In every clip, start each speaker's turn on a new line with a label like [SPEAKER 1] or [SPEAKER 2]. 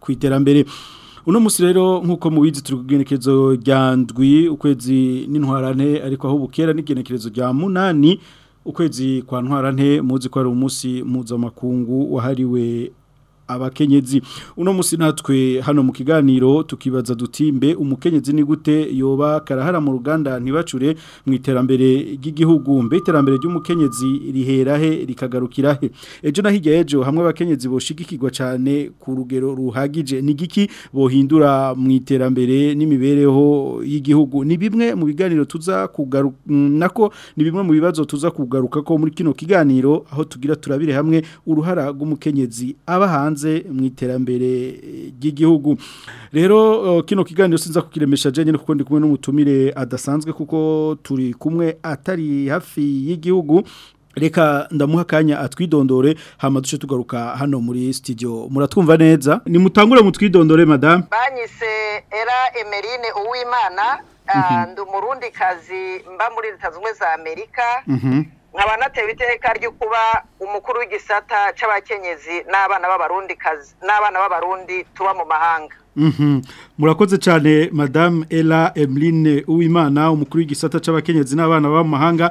[SPEAKER 1] ku
[SPEAKER 2] iterambere uno musi rero nkuko mubizi turi kugenekerezo rya ndwi ukwezi n'intwarane ariko aho bukera n'igenekerezo rya munani ukwezi kwa ntwarante muzi ko ari umunsi mpuzamakungu wahariwe abakenyezi uno munsi natwe hano mu kiganiro tukibaza dutimbe umukenyezi ni gute yoba karahara mu ruganda ntibacure mu iterambere ry'igihugu mbe iterambere ry'umukenyezi rihera he rikagarukira he ejo na ejo hamwe abakenyezi boshigikirwa cyane ku rugero ruhagije ni giki bohindura mu iterambere n'imibereho y'igihugu ni bimwe mu biganiro tuza kugaruka nako ni bimwe mu bibazo tuza kugaruka ko muri kino kiganiro aho tugira turabire hamwe uruhara rw'umukenyezi aba hanze hanze mu iterambere eh, ry'igihugu rero eh, kino kiganiro sinza kukiremesha jenyine kuko ndi kumwe n'umutumire adasanzwe kuko turi kumwe atari hafi y'igihugu reka ndamuha akanya atwidondore hama duce tugaruka hano muri studio muratwumva neza ni mutangure mutwidondore madame
[SPEAKER 3] banyise era emerine uwimana mhm. ah, ndi umurundikazi mba muri leta zimwe za amerika mhm. nkaba natewe iteka ryo kuba umukuru w'igisata cy'abakenyezi n'abana b'abarundikazi n'abana b'abarundi tuba mu mahanga mhm.
[SPEAKER 2] murakoze cyane madamu Ella Emeline uwimana umukuru w'igisata cy'abakenyezi n'abana baba mu mahanga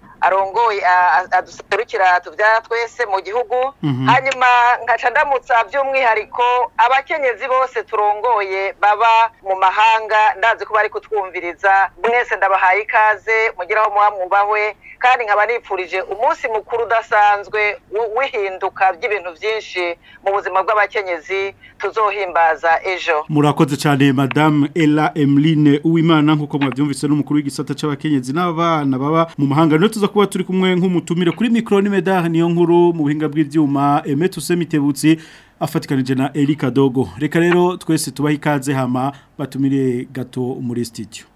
[SPEAKER 3] arongoye aduserukira tubyara twese mu gihugu mhm. hanyuma nkaca ndamutsa by'umwihariko abakenyezi bose turongoye baba mu mahanga ndazi ko bari kutwumviriza mwese ndabahaye ikaze mugeraho muba mwubahwe kandi nkaba nipfurije umunsi mukuru udasanzwe w'ihinduka ry'ibintu byinshi mu buzima bw'abakenyezi tuzohimbaza ejo
[SPEAKER 2] murakoze cyane madamu ella emeline uwimana nk'uko mwabyumvise n'umukuru w'igisata cy'abakenyezi n'abana baba mu mahanga niyo tuza kuba turi kumwe nk'umutumire kuri mikoro n'imedari niyo nkuru mu buhinga bw'ibyuma eme usemitebutse afatikanije na Eric dogo reka rero twese tubahe ikaze hama batumire gato muri studio.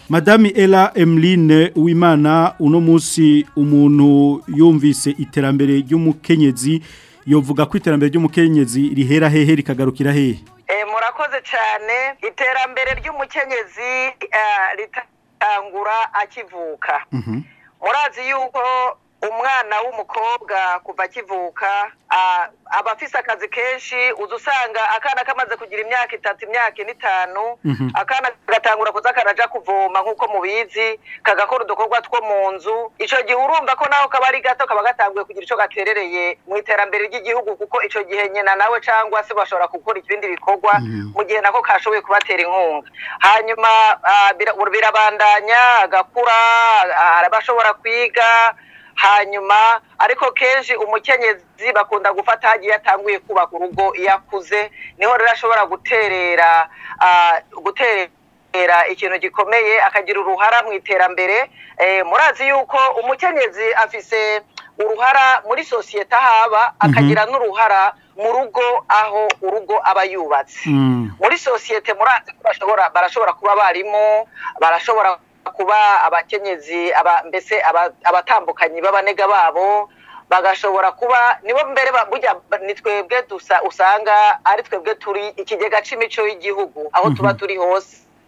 [SPEAKER 2] madame Ella emline w'imana uno munsi umuntu yumvise iterambere ry'umukenyezi yovuga ko iterambere ry'umukenyezi rihera hehe rikagarukira hehe eh,
[SPEAKER 3] murakoze cyane iterambere ry'umukenyezi eh, ritangura akivuka mhm. murazi yuko umwana w'umukobwa kuva akivuka ah, abafise akazi kenshi uzusanga usanga akana kamaze kugira imyaka itatu imyaka itanu mhm. akana gatangura kuza karaja kuvoma nk'uko mubizi kagakora udukorwa two mu nzu icyo gihe urumva ko naho kaba ari gato kaba gatanguye kugira icyo gaterereye mu iterambere ry'igihugu kuko icyo gihe nyina nawe cangwa se bashobora gukora ibindi bikorwa mhm. mu gihe nako kashoboye kubatera inkunga hanyuma ah, birabandanya agakura ah, arabashobora kwiga hanyuma ariko kenshi umukenyezi bakunda gufata hagiye atanguye kubaka urugo iyo akuze niho rero ashobora guterera guterera ikintu gikomeye akagira uruhara mu iterambere e, murazi yuko umukenyezi afise uruhara muri sosiyete ahaba mhm. akagira n'uruhara mu rugo aho urugo aba yubatse
[SPEAKER 2] mm.
[SPEAKER 3] muri sosiyete murazi ko barashobora kuba abarimu barashobora kuba abakenyezi mbese abatambukanyi b'abanega babo bagashobora kuba nibo mbere ni twebwe dusa usanga ari twebwe turi ikigega cy'imico y'igihugu aho tuba
[SPEAKER 2] mhm.
[SPEAKER 3] turi hose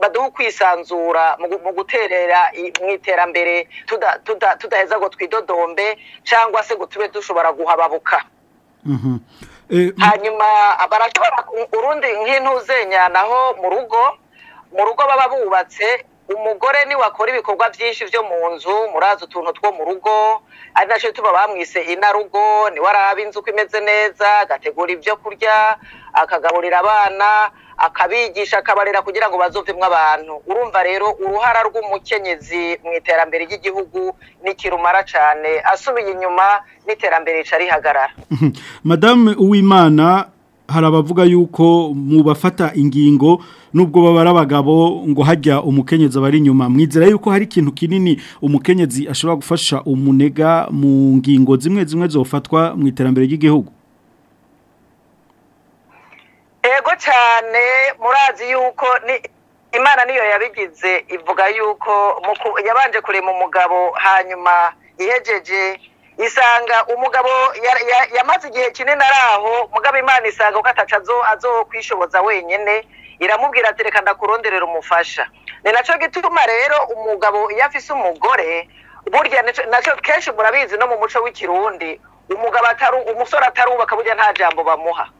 [SPEAKER 3] baduhe ukwisanzura mu guterera mu iterambere tudaheza ngo twidodombe cyangwa se ngo tube dushobora guhababuka
[SPEAKER 2] mm-hmm. eh,
[SPEAKER 3] hanyuma barashobora urundi nk'intuzenya naho mu rugo mu rugo baba bubatse umugore niwe akora ibikorwa byinshi byo mu nzu murazi utuntu two mu rugo ari nacyo bituma bamwise inarugo niwe araba inzu uko imeze neza agategura ibyo kurya akagaburira abana akabigisha akabarira kugira ngo bazovemo abantu urumva rero uruhara rw'umukenyezi mu iterambere ry'igihugu nikirumara cyane asubiye inyuma n'iterambere rica rihagarara
[SPEAKER 2] madame uwimana hari abavuga yuko mu bafata ingingo nubwo babara abagabo ngo hajya umukenyezi abari inyuma mwizera yuko hari ikintu kinini umukenyezi ashobora gufasha umunega mu ngingo zimwe zimwe zofatwa mu iterambere ry'igihugu
[SPEAKER 3] ego cyane murazi yuko imana niyo yabigize ivuga yuko yabanje kurema umugabo hanyuma ihejeje isanga umugabo yamaze igihe kinini ari aho mugabo imana isanga ko ataca azo kwishoboza wenyine iramubwira ati reka ndakuronderera umufasha ni nacyo gituma rero umugabo iyo afise umugore burya nacyo kenshi murabizi no mu muco w'ikirundi umugabo atari umusore atarubaka burya nta jambo bamuha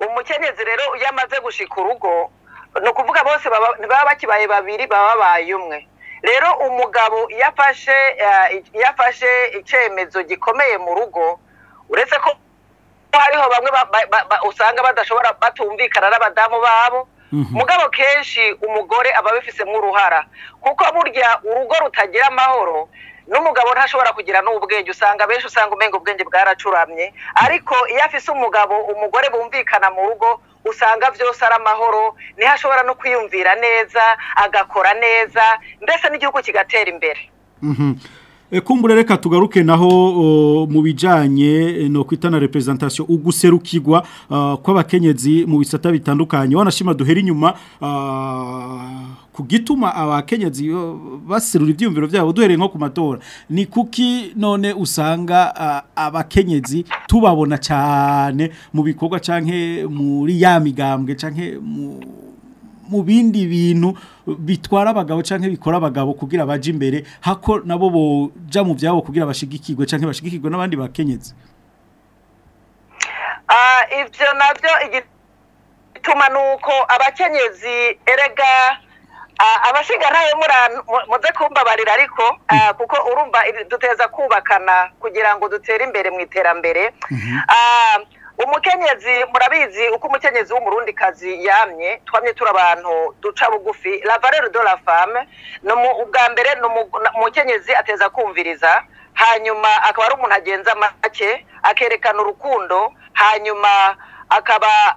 [SPEAKER 3] umukenyezi rero yamaze gushika urugo ni kuvuga bose baba bakibaye babiri baba babaye umwe rero umugabo yafashe eh, afashe icyemezo gikomeye mu rugo uretse ko hariho bamwe usanga badashobora batumvikana n'abadamu babo
[SPEAKER 2] Mhm.
[SPEAKER 3] mugabo kenshi umugore aba abifisemo uruhara kuko burya urugo rutagira amahoro n'umugabo ntashobora kugira n'ubwenge usanga benshi usanga umenya ubwenge bwaracuramye ariko iyo afise umugabo umugore bumvikana mu rugo usanga byose ari amahoro ntihashobora no kwiyumvira neza agakora neza mbese n'igihugu kigatera imbere
[SPEAKER 2] mhm. Eh, kumbura reka tugaruke naho mu bijyanye eh, no kwita na uguserukirwa ah, kw'abakenyezi mu bisata bitandukanye wanashima duhera inyuma ah, ku gituma abakenyezi baserura ibyiyumviro byabo duhereye nko ku matora ni kuki none usanga ah, abakenyezi tubabona cyane mu bikorwa canke muri ya migambwe cyangwa mu bindi bintu bitwara abagabo canke bikora abagabo kugira baje imbere hako nabo boja mu byabo kugira bashigikirwe canke bashigikirwe n'abandi bakenyezi
[SPEAKER 3] ah ivyo navyo igituma nuko abakenyezi erega ah, abashinga ntawe muze kumbabarira ariko ah, mm. kuko urumba duteza kubakana kugira ngo dutere imbere mu iterambere mm-hmm. ah, umukenyezi murabizi uko umukenyezi kazi yamye twamye turi abantu duca bugufi la valeur de la femme ubwa mbere ni umukenyezi ateza kumviriza hanyuma akaba ari umuntu agenza make akerekana urukundo hanyuma akaba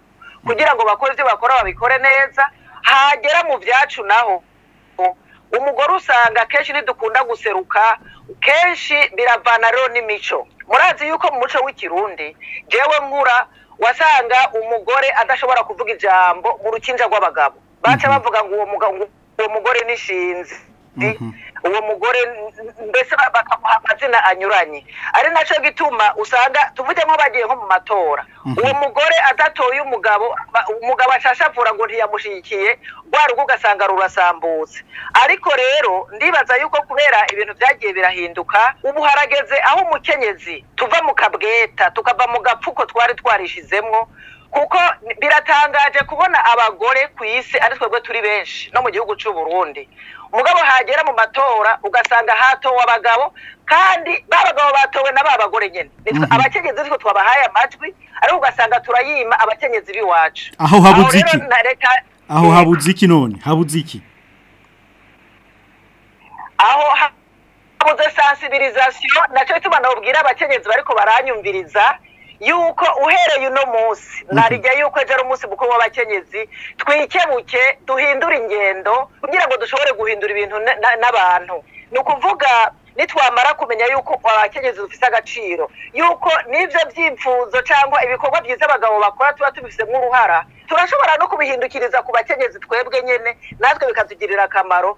[SPEAKER 3] kugira ngo bakore ibyo bakora babikore neza hagera mu byacu naho umugore usanga kenshi ntidukunda guseruka kenshi biravana rero n'imico murazi yuko mu muco w'ikirundi ngewe nkura wasanga umugore adashobora kuvuga ijambo mu rukinja rw'abagabo baca mhm. bavuga ngo uwo mugore nishinzi Eh, mhm. uwo mugore mbese bakamuha amazina anyuranye ari nacyo gituma usanga tuvuge nko bagiye nko mu matora mhm. uwo mugore adatoye umugabo umugabo ashashavura ngo ntiyamushyigikiye rwa rugo ugasanga rurasambutse ariko rero ndibaza yuko kubera ibintu byagiye birahinduka ubu harageze aho umukenyezi tuva mu kabweta tukava mu gapfuko twari twarishizemo kuko biratangaje kubona abagore ku isi ari twebwe turi benshi no mu gihugu cy'u Burundi mugabo hagera mu matora ugasanga hatowe abagabo kandi babagabo batowe na babagore nyene mhm. abakenyezi ariko twabahaye amajwi ariko ugasanga turayima abakenyezi b'iwacu
[SPEAKER 2] aho habuze iki aho habuze iki none habuze iki
[SPEAKER 3] aho habuze sensibilisation naco ituma nabwira abakenyezi bariko baranyumviriza yuko uhereye uno munsi mhm. narijya yuko ejo ari umunsi mukuru w'abakenyezi twikebuke duhindure ingendo kugira ngo dushobore guhindura ibintu n'abantu ni ukuvuga nitwamara kumenya yuko abakenyezi dufite agaciro yuko n'ibyo byifuzo cyangwa ibikorwa byiza abagabo bakora tuba tubifitemo uruhara turashobora no kubihindukiriza ku bakenyezi twebwe nyine natwe bikatugirira akamaro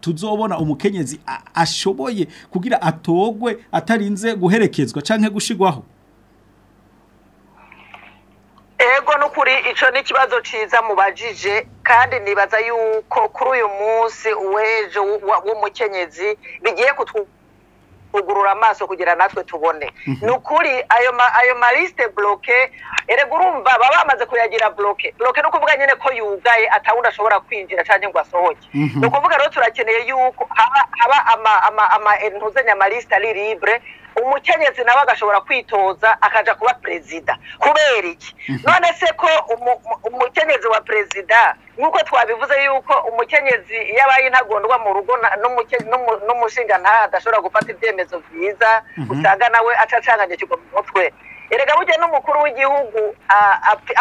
[SPEAKER 2] tuzobona umukenyezi ashoboye kugira atogwe atarinze guherekezwa canke gushigwaho
[SPEAKER 3] ego n'ukuri icyo ni ikibazo cyiza mubajije kandi nibaza yuko kuri uyu munsi uwejo w'umukenyezi bigiye kutwuka kugurura amaso kugira natwe tubone mhm. ni ukuri ayo marisite buroke erega urumva baba bamaze kuyagira buroke buroke ni ukuvuga nyine ko yugaye atawundi ashobora kwinjira cyangwa ngo asohoke mhm. ni ukuvuga rero turakeneye yuko haba ama ama ama entuzenya eh, marisite ari libre umukenyezi nawe agashobora kwitoza akaja kuba perezida kubera iki mhm. none se ko umukenyezi wa perezida nk'uko twabivuze yuko umukenyezi iyo abaye intagondwa mu rugo n'umushinga ntaha adashobora gufata ibyemezo byiza mhm. usanga nawe acacanganya kigo mu mutwe erega bujya n'umukuru w'igihugu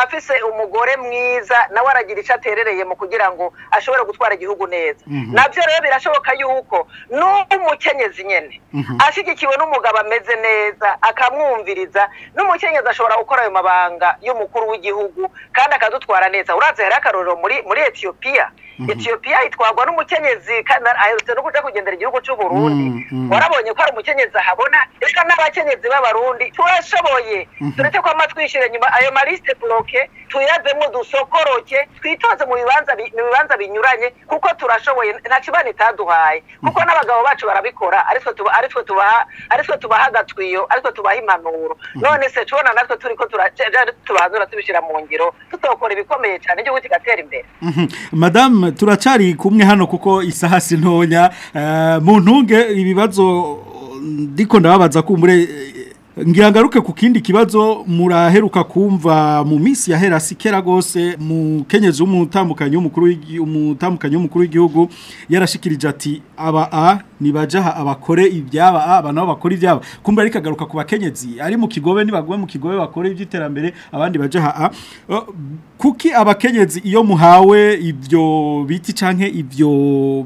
[SPEAKER 3] afise umugore mwiza nawe aragira icyo aterereye mu kugira ngo ashobore gutwara igihugu neza mhm. nabyo rero birashoboka yuko n'umukenyezi nyine mhm. ashyigikiwe n'umugabo ameze neza akamwumviriza n'umukenyezi ashobora gukora ayo mabanga y'umukuru w'igihugu kandi akadutwara neza uranze hariho akarorero muri etiyopiya Mhm. etiyopiya itwarwa n'umukenyezi aherutse no kuja kugendera igihugu cy'uburundi
[SPEAKER 2] mhm, mhm.
[SPEAKER 3] warabonye ko ari umukenyezi ahabona reka n'abakenyezi b'abarundi turashoboye tureke kwama twishyira nyuma ayo marisite buroke tuyavemo dusokoroke twitoze mu bibanza binyuranye kuko turashoboye nta kibana itaduhaye kuko n'abagabo bacu barabikora ariko aritwe tubaha agatwiyo aritwe tubaha impanuro none se tubona natwe turi ko tubanzura tubishyira mu ngiro tutokora ibikomeye cyane igihugu kigatera imbere
[SPEAKER 2] madamu turacari kumwe hano kuko isaha si ntoya eh, mu ibibazo ndiko ndababaza kumbure ngirangaruke ku kindi kibazo muraheruka kumva mu minsi ya hera sikera gose mu kenyezi w'umutambukanyi w'umukuru w'umutambukanyi w'umukuru w'igihugu yarashikirije ati aba a nibajaha abakore ibyaba aba nabo bakora ibyaba kumbe ariko agaruka ku bakenyezi ari mu kigobe nibagwe mu kigobe bakora iby'iterambere abandi bajaha a kuki abakenyezi iyo muhawe ibyo biti canke ibyo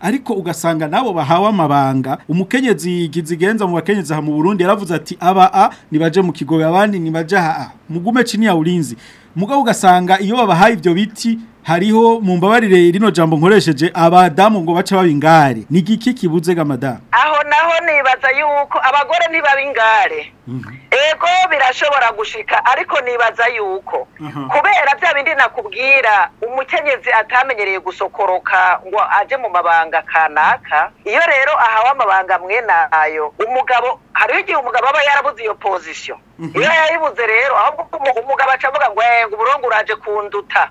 [SPEAKER 2] ariko ugasanga nabo bahawe amabanga umukenyezi zigenza mu bakenyezi aha mu burundi yaravuze ati aba a nibaje mu kigo abandi nibaje aha ngaha mugume cini ya ulinzi Muga ugasanga iyo babahaye ibyo biti hariho mu mbabarire rino jambo nkoresheje abadamu ngo bace babingare ni giki kibuze ga
[SPEAKER 3] aho naho nibaza yuko abagore ntibabingare mhm. ego birashobora gushika ariko nibaza yuko mhm. kubera bya bindi nakubwira umukenyezi atamenyereye gusokoroka ngo aje mu mabanga kanaka iyo rero ahawe amabanga mwene ayo umugabo hariho igihe umugabo aba yarabuze iyo pozisiyo mhm. iyo yayibuze rero ahubwo umugabo aca avuga ngo ngo uburongo uraje kunduta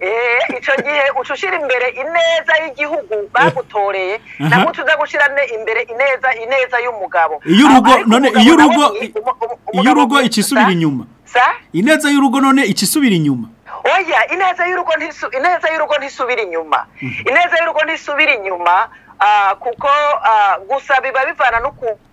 [SPEAKER 3] eh, icyo gihe uca imbere ineza y'igihugu bagutoreye
[SPEAKER 2] eh.
[SPEAKER 3] nabwo uca gushyira imbere ineza ineza y'umugabo
[SPEAKER 2] iyo urugo
[SPEAKER 3] ikisubira
[SPEAKER 2] inyuma ineza y'urugo none ikisubira inyuma
[SPEAKER 3] oya ineza y'urugo ntisubira inyuma ineza y'urugo ntisubira inyuma mhm. Ah, kuko ah, gusa biba bivana n'ukuntu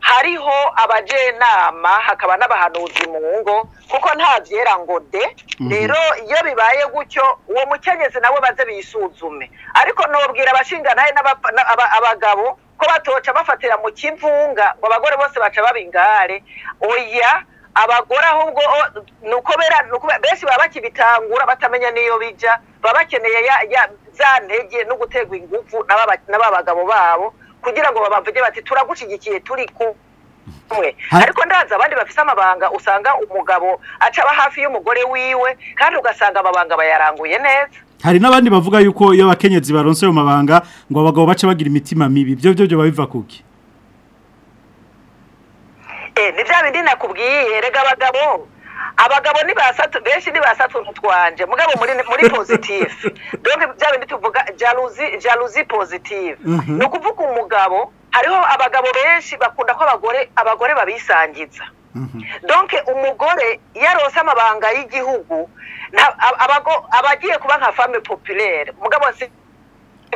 [SPEAKER 3] hariho abajenama hakaba n'abahanuzi mu ngo kuko nta byera ngo de mhm. rero iyo bibaye gutyo uwo mukenyezi nawe baze bisuzume ariko ntubwira abashinganaye abagabo ko batoca bafatira mu kivunga ngo abagore bose baca baba oya abagore ahubwo nuko benshi baba bakibitangura batamenya n'iyo bijya baba bakeneye za ntege no guterwa ingufu n'ababagabo babo kugira ngo babavuge bati turagushyigikiye turi kumwe ariko ndaza abandi bafite amabanga usanga umugabo acaba hafi y'umugore wiwe kandi ugasanga amabanga bayaranguye neza
[SPEAKER 2] hari n'abandi bavuga yuko iyo abakenyezi baronse ayo mabanga ngo abagabo bace bagira imitima mibi ibyo byo byo babiva kuki
[SPEAKER 3] eh, ni bya bindi nakubwiye rega abagabo abagabo benshi ni ntibasatwe twanje mugabo muri muri positive donc bya bindi tuvuga jalousie jalousie positive
[SPEAKER 2] mhm.
[SPEAKER 3] ni ukuvuga umugabo hariho abagabo benshi bakunda ko abagore abagore babisangiza mhm. donke umugore yarose amabanga y'igihugu abagiye kuba nka femme populaire mugabo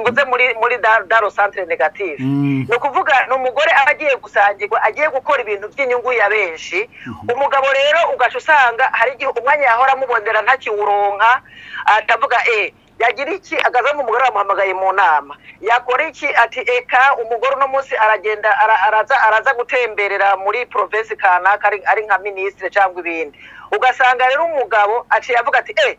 [SPEAKER 3] mvuze muri muri daro santire negative
[SPEAKER 2] mm.
[SPEAKER 3] ni ukuvuga ni umugore aba agiye gusangirwa agiye gukora ibintu by'inyungu ya benshi mm-hmm. umugabo rero ugaca usanga hari igihe umwanya yahora nta ntakiwuronka atavuga eee eh, yagira iki agaza umugore wamuhamagaye mu nama yakora iki ati eka umugore uno munsi aragenda araza araza gutemberera muri porovensi kanaka ari nka minisitiri cyangwa ibindi ugasanga rero umugabo aciye avuga ati eee eh,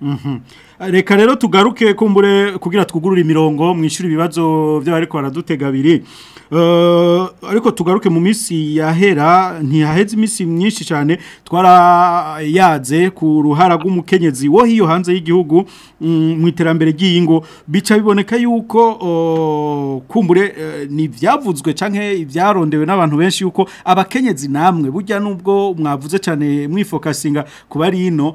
[SPEAKER 2] mhm. reka rero tugaruke kumbure kugira twugurure imirongo mwishyure ibibazo by'abariko baradutega abiri eh, ariko tugaruke mu minsi yahera ntihaheze iminsi myinshi cyane twarayaze ku ruhara rw'umukenyezi wo hiyo hanze y'igihugu mm, mu iterambere ry'iyingo bica biboneka yuko oh, kumbure eh, ni ibyavuzwe cyangwa ibyarondewe n'abantu benshi yuko abakenyezi namwe burya nubwo mwavuze cyane mwifokasinga kuba bari
[SPEAKER 3] hino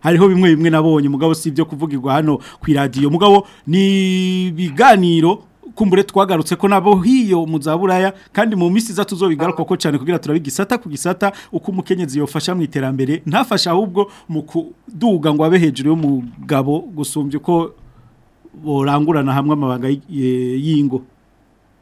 [SPEAKER 2] hariho bimwe bimwe nabonye mugabo si ibyo kuvugirwa hano ku iradiyo mugabo ni ibiganiro kumbure twagarutse ko nabo hiyo mu za kandi mu minsi iza tuzobigaruka ko cyane kugira turabigisata ku gisata uko umukenyezi yofasha mu iterambere ntafasha ahubwo mu kuduga ngo abe hejuru y'umugabo gusumbya uko burangurana hamwe amabanga y'ingo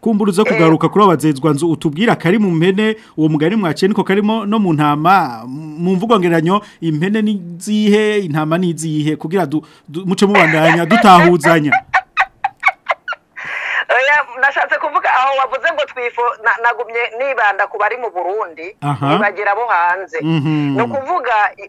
[SPEAKER 3] kumbura eh.
[SPEAKER 2] kugaruka kuri abazezwa nzu utubwira kari mu mpene uwo mugari mwaciye niko karimo no mu ntama mu mvugo ngeranyo impene ni zihe intama ni zihe kugira muce mubandanya dutahuzanya
[SPEAKER 3] nashatse kuvuga aho wavuze ngo twifo nagumye nibanda ku bari mu burundi ntibagira abo hanze
[SPEAKER 2] mhm.
[SPEAKER 3] ni ukuvuga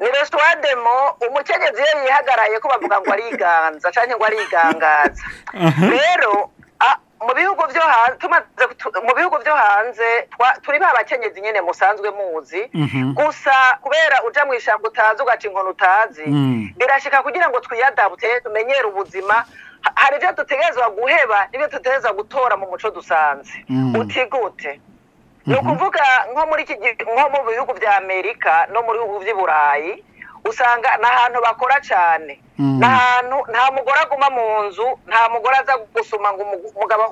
[SPEAKER 3] ni roshuwademo umukenyezi iyo yihagaraye ko bavuga ngo ariganza cyangwa ngo arigangaza rero mu bihugu byo hanze mu bihugu byo hanze turi ba bakenyezi nyine musanzwe muzi
[SPEAKER 2] mhm.
[SPEAKER 3] gusa kubera ujya mu ishyamba utazi ugaca inkoni utazi
[SPEAKER 2] mm.
[SPEAKER 3] birashyika kugira ngo twiyadabute tumenyere ubuzima hari ibyo dutegerezwa guheba n'ibyo dutegerezwa gutora mu muco dusanze
[SPEAKER 2] mm.
[SPEAKER 3] utigute ni mm-hmm. ukuvuga nko muri iki nko mu bihugu bya amerika no mu bihugu by'i burayi usanga ni ahantu bakora cyane
[SPEAKER 2] mm.
[SPEAKER 3] nta mugore aguma mu nzu nta mugore aza gusuma ngo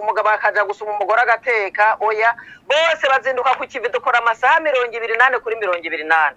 [SPEAKER 3] umugabo akajya gusuma umugore agateka oya bose bazinduka ku kivi dukora amasaha mirongo ibiri n'ane kuri mirongo ibiri n'ane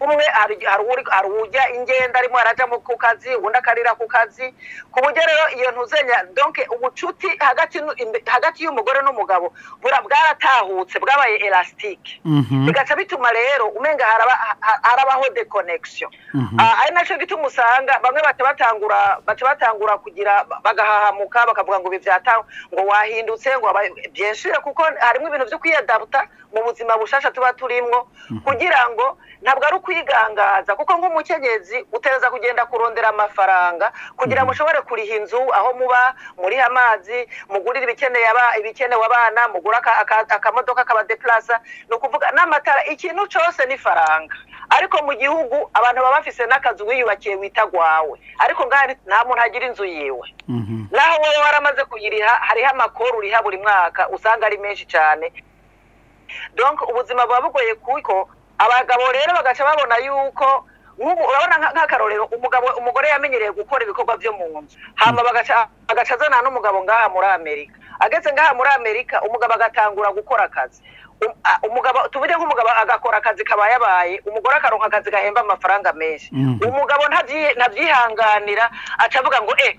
[SPEAKER 3] umwe hari ujya ingenda arimo arajyamo ku kazi undi akarira ku kazi ku buryo rero iyo ntuzenya donke ubucuti hagati y'umugore n'umugabo bwaratahutse bwabaye elasitike
[SPEAKER 2] mhm.
[SPEAKER 3] bigaca bituma rero umenga harabaho dekonegisiyo
[SPEAKER 2] mhm.
[SPEAKER 3] ah, ari nacyo gituma usanga bamwe baca batangura kugira bagahahamuka bakavuga ngo ibi byatangwa ngo wahindutse ngo byinshire kuko harimo ibintu byo kwiyadabuta mu buzima bushasha tuba turimwo mhm. kugira ngo ntabwo ari uko kwigangaza kuko nk'umukenyezi uteza kugenda kurondera amafaranga kugira ngo mm-hmm. ushobore kuriha inzu aho muba muriha amazi mugurire ibikenewe abana mugura akamodoka kabadepurasa ni ukuvuga n'amatara ikintu cyose n'ifaranga ariko mu gihugu abantu baba bafise n'akazu wiyubakiye wita gwawe ariko ngaha nta muntu agira inzu yiwe
[SPEAKER 2] mm-hmm.
[SPEAKER 3] naho wowe waramaze kuyiriha hariho amakoro uriha buri mwaka usanga ari menshi cyane ubuzima buba bugoye kuko abagabo rero bagaca babona yuko urabona nk'akarorero umugabo umugore yamenyereye gukora ibikorwa byo mu nzu hama bagaca azana n'umugabo ngaha muri amerika ageze ngaha muri amerika umugabo agatangura gukora akazi Ah, umugabo tuvuge nk'umugabo agakora akazi kaba yabaye umugore akaronka akazi gahemba amafaranga menshi
[SPEAKER 2] mm.
[SPEAKER 3] umugabo ntabyihanganira acavuga ngo eh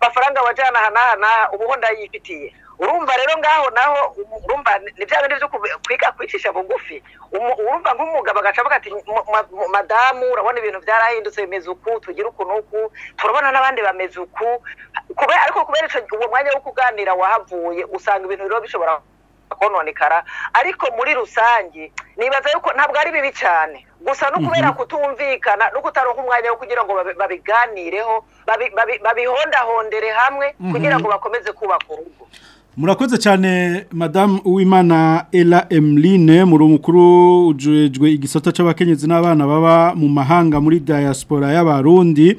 [SPEAKER 3] mafaranga wajyana aha n'aha n'aha uba ubona urumva rero ngaho naho urumva ni bya bindi byo kwiga kwicisha bugufi urumva nk'umugabo agaca avuga ati madamu urabona ibintu byarahindutse bimeze uku tugira uku n'uku turabona n'abandi bameze uku ariko kubera uwo mwanya wo kuganira wahavuye usanga ibintu biba bishobora kononekara ariko muri rusange nibaza yuko ntabwo ari bibi cyane gusa no mhm. kubera kutumvikana no kutaronka umwanya wo kugira ngo babiganireho babihondahondere hamwe mhm. kugira ngo bakomeze kubaka urugo
[SPEAKER 2] murakoze cyane madamu uwimana ela emeline muri umukuru ujejwe igisata cy'abakenyezi n'abana baba mu mahanga muri diaspora y'abarundi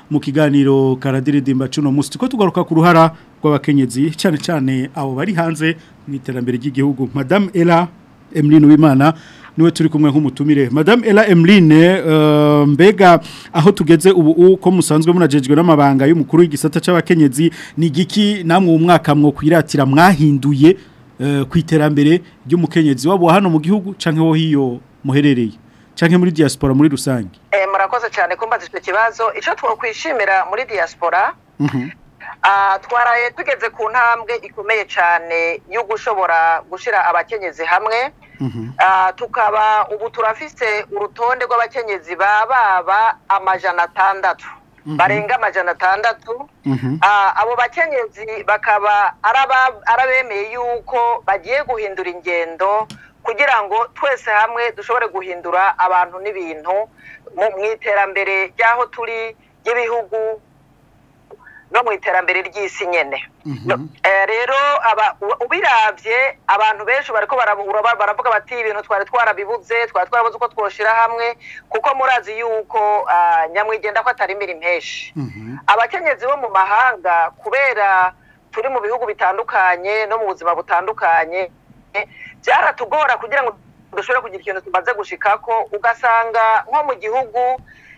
[SPEAKER 2] mu kiganiro karadiridimba cy'uno munsi ko tugaruka ku ruhara rw'abakenyezi cyane cyane abo bari hanze mu iterambere ry'igihugu madame Ella Emeline Uwimana niwe turi kumwe nk'umutumire madame Ella Emeline eh, mbega aho tugeze ubu uko musanzwe munajejwe n'amabanga y'umukuru w'igisata cy'abakenyezi ni giki namwe umwaka mwo kwiratira mwahinduye Eh, ku iterambere ry'umukenyezi wabo hano mu gihugu cyangwa wo hiyo muherereye cyangwa muri diaspora muri rusange
[SPEAKER 3] eh, murakoze cyane kumbaza icyo kibazo icyo twakwishimira muri diaspora mhm. ah, twaraye tugeze ku ntambwe ikomeye cyane yo gushobora gushyira abakenyezi hamwe mhm. ah, tukaba ubu turafise urutonde rw'abakenyezi baba amajana atandatu Mhm. barenga amajana atandatu mhm. ah, abo bakenyezi bakaba arabemeye yuko bagiye guhindura ingendo kugira ngo twese hamwe dushobore guhindura abantu n'ibintu mu iterambere ry'aho turi ry'ibihugu no mu iterambere ry'isi nyine mhm. eh, rero ubirabye abantu benshi bariko baravuga bati ibintu twari twarabibuze twari twarabuze uko twoshira hamwe kuko murazi yuko ah, nyamwigenda ko atari imirimo henshi mhm. abakenyezi bo mu mahanga kubera turi mu bihugu bitandukanye no mu buzima butandukanye eh, byaratugora kugira ngo dushobore kugira ikintu tumaze gushikako ugasanga nko mu gihugu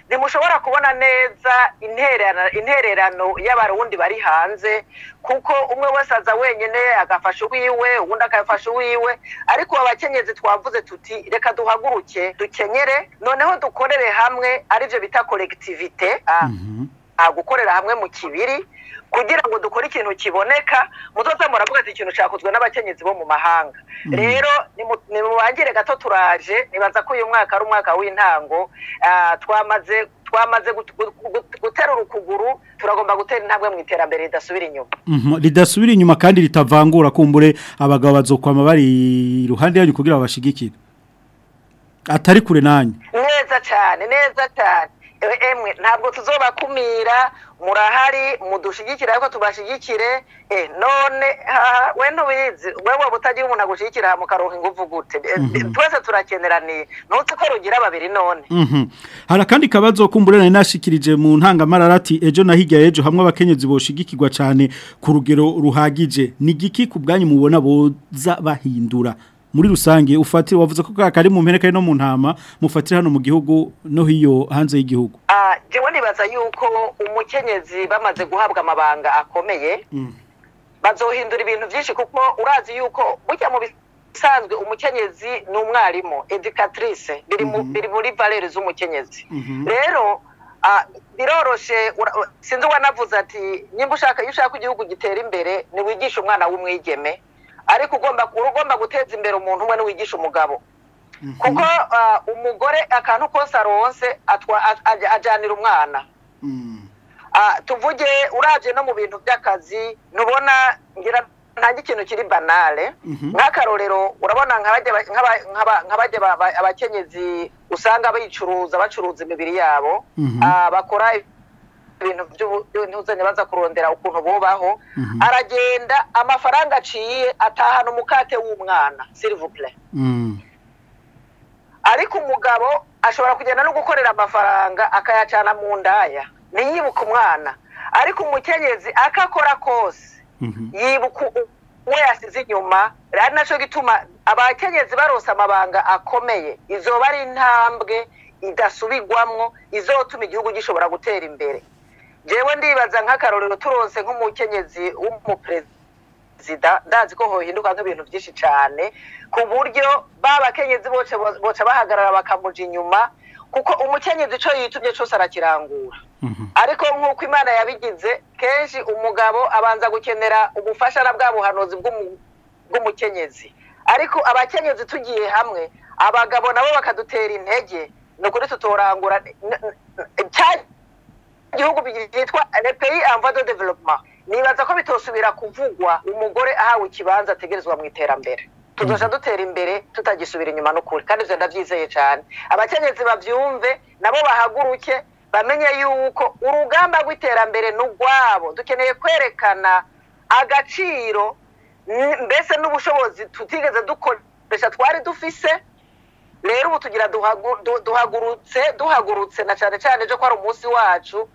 [SPEAKER 3] ntimushobora kubona neza intererano y'abarundi bari hanze kuko umwe wese aza wenyine agafasha uwiwe uwundi agafasha uwiwe ariko abakenyezi twavuze tuti reka duhaguruke dukenyere noneho dukorere hamwe aribyo bita koregitivite ah, mhm. ah, gukorera hamwe mu kibiri kugira ngo dukore ikintu kiboneka mutoza muravuga ati ikintu cyakozwe n'abakenyezi bo mu mahanga mm. rero ni mubangire gato turaje nibaza ko uyu mwaka ari umwaka w'intango ah, twamaze twamaze guterura ukuguru turagomba gutera intambwe mu iterambere ridasubira inyuma
[SPEAKER 2] mhm. ridasubira inyuma kandi ritavangura kumbure abagabo bazokwama bari iruhande yanyu kugira babashigikire atari kure nanyu
[SPEAKER 3] neza cyane neza cyane emwe ntabwo tuzobakumira murahari mudushyigikire ariko tubashyigikire eh, none we ntubizi wowe utagira umuntu agushyigikira mukaronka ingufu gute eh, mhm. twese turakeneraniye ntuzi ko rugira babiri none
[SPEAKER 2] mhm. hari akandi kabazo k'umburane nashikirije mu ntangamararati ejo na hirya y'ejo hamwe abakenyezi boshigikirwa cyane ku rugero ruhagije ni igiki ku bwanyu mubona boza bahindura muri rusange ufati wavuze ko kari mu mpereka no mu ntama mufatira hano mu gihugu no hiyo hanze y'igihugu
[SPEAKER 3] ah, jewe nibaza yuko umukenyezi bamaze guhabwa amabanga akomeye mm. bazohindura ibintu byinshi kuko urazi yuko burya mu bisanzwe umukenyezi ni umwarimu educatrice biri mm-hmm. muri valeri z'umukenyezi mm-hmm. rero ah, biroroshe sinzi uwanavuze ati nimba ushaka iyo ushaka igihugu gitera imbere ntiwigishe umwana w'umwigeme ariko ugomba guteza imbere umuntu umwe n'uwigisha umugabo mhm. kuko uh, umugore akantu kose aronse ajyanira umwana mm. uh, tuvuge uraje no mu bintu by'akazi ntubona ngira ntange ikintu kiri banale mhm. nk'akarorero urabona nk'abajya abakenyezi usanga bicuruza bacuruza imibiri yabo mhm. uh, bakora ibintu by'ubuzanye baza kurondera ukuntu bubaho mhm. aragenda amafaranga aciye atahana umukate w'umwana silivupure mm. ariko umugabo ashobora kugenda no gukorera amafaranga akayacana mu ndaya ntiyibuke umwana ariko umukenyezi akakora kose mhm. yibuka uwo yasize inyuma ari nacyo gituma abakenyezi barosa amabanga akomeye izoba ari intambwe idasubigwamo izotuma igihugu gishobora gutera imbere ngewe ndibaza nk'akarorero turonse nk'umukenyezi w'umuperezida ndazi ko hohinduka nk'ibintu byinshi cyane ku buryo b’abakenyezi bakenyezi boca bahagarara bakamuja inyuma kuko umukenyezi icyo yitumye cyose arakirangura mhm. ariko nk'uko imana yabigize kenshi umugabo abanza gukenera ubufasha na bwa buhanuzi bw'umukenyezi ariko abakenyezi tugiye hamwe abagabo nabo bakadutera intege ni ukuri tutorangura cyane igihugu byitwa le pays en nibaza ko bitosubira kuvugwa umugore ahawe ikibanza ategerezwa mu iterambere tudoja mm. dutera imbere tutagisubira inyuma n'ukuri kandi ibyo ndabyizeye cyane abakenyezi babyumve nabo bahaguruke bamenye yuko urugamba rw'iterambere ni urwabo dukeneye kwerekana agaciro mbese n'ubushobozi tutigeze dukoresha twari dufise rero ubu tugira duhagurutse duhagurutse na cyane cyane ko ari umunsi wacu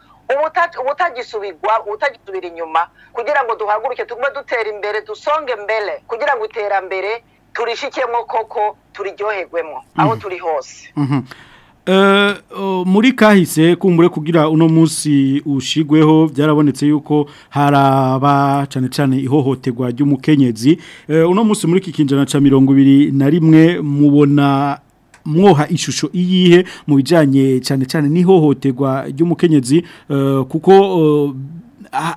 [SPEAKER 3] ubutagisubirwa utagisubira inyuma kugira ngo duhaguruke tugume dutera imbere dusonge mbere kugira ngo iterambere turishikemo koko turiryoherwemo aho mhm. turi hose
[SPEAKER 2] mhm. eh, muri kahise kumbure kugira uno munsi ushigweho byarabonetse yuko haraba cyane cyane ihohoterwa ry'umukenyezi eh, uno munsi muri iki kinjana cya mirongo ibiri na rimwe mubona mwoha ishusho iyihe mu bijyanye cyane cyane n'ihohoterwa ry'umukenyezi eh, kuko eh,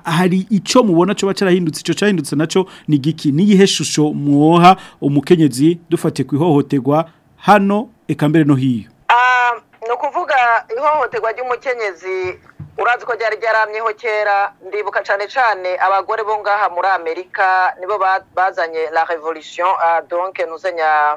[SPEAKER 2] hari icyo mubona cyo cyarahindutse icyo cyahindutse nacyo ni igiki n'iyihe shusho mwoha umukenyezi dufate ku ihohoterwa hano eka mbere no hiyo
[SPEAKER 3] ah, ni ukuvuga ihohoterwa ry'umukenyezi urazi ko ryari ryaramyeho kera ndibuka cyane cyane abagore bo ngaha muri amerika nibo bazanye la revolution ah, donc nuzenya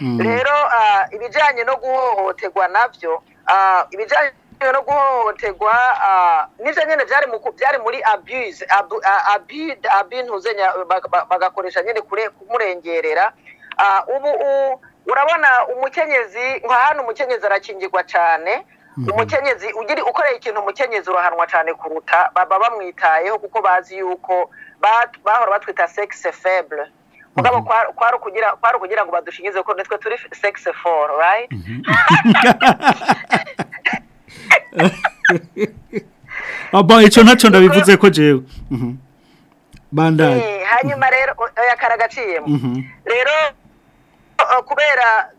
[SPEAKER 3] mm. rero ibijyanye no guhohoterwa nabyo ibijyanye no guhohoterwa n'ibyo nyine byari muri abuse abi ntuze bagakoresha nyine kumurengerera ubu urabona umukenyezi nka hano umukenyezi arakingirwa cyane Mm-hmm. umukenyezi ugira ukoreye ikintu umukenyezi urahanwa cyane kuruta baba bamwitayeho kuko bazi yuko bahora batwita sekise febure mugabo mm-hmm. kwari ukugira ngo badushingize kuko nitwe turi sekise foru rayiti
[SPEAKER 2] mm-hmm. icyo ntacyo ndabivuze ko jewe
[SPEAKER 3] bandaye hanyuma rero
[SPEAKER 2] yakara
[SPEAKER 3] rero kubera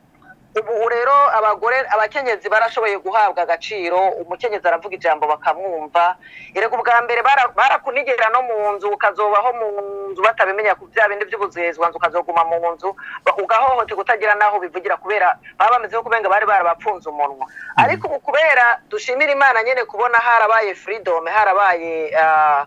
[SPEAKER 3] ubu rero abagore abakenyezi barashoboye guhabwa agaciro umukenyezi aravuga ijambo bakamwumva erega ubwa mbere barakunigira no mu nzu ukazobaho mu nzu batabimenya ku bya bindi by'ubuzihezwanzu ukazoguma mu nzu ugahohoterwa utagira n'aho bivugira kubera baba bameze nko kubenga bari barabapfunze umunwa mm. ariko ubu kubera dushimira imana nyine kubona harabaye firidome harabaye ah,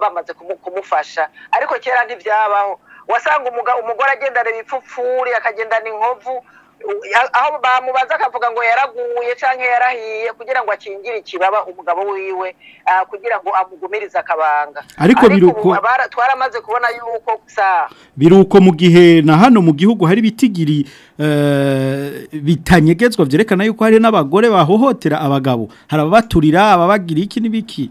[SPEAKER 3] bamaze kumufasha ariko kera ntibyabaho wasanga umugore agendana ibipfupfuri akagendana inkovu aho bamubaza akavuga ngo yaraguye cyangwa yarahiye kugira ngo akingire ikibaba umugabo wiwe ah, kugira ngo amugumirize akabanga
[SPEAKER 2] ariko biruko
[SPEAKER 3] twaramaze kubona yuko
[SPEAKER 2] biruko mu gihe na hano mu gihugu hari bitigiri eh, bitanyegezwa byerekana yuko hari n'abagore bahohotera abagabo hari ababaturira ababagira iki n'ibiki